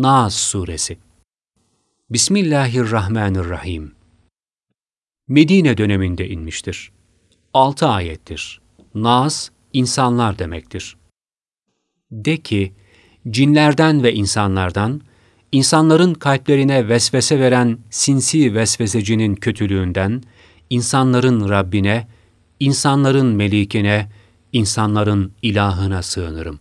Nas Suresi Bismillahirrahmanirrahim Medine döneminde inmiştir. 6 ayettir. Nas, insanlar demektir. De ki, cinlerden ve insanlardan, insanların kalplerine vesvese veren sinsi vesvesecinin kötülüğünden, insanların Rabbine, insanların melikine, insanların ilahına sığınırım.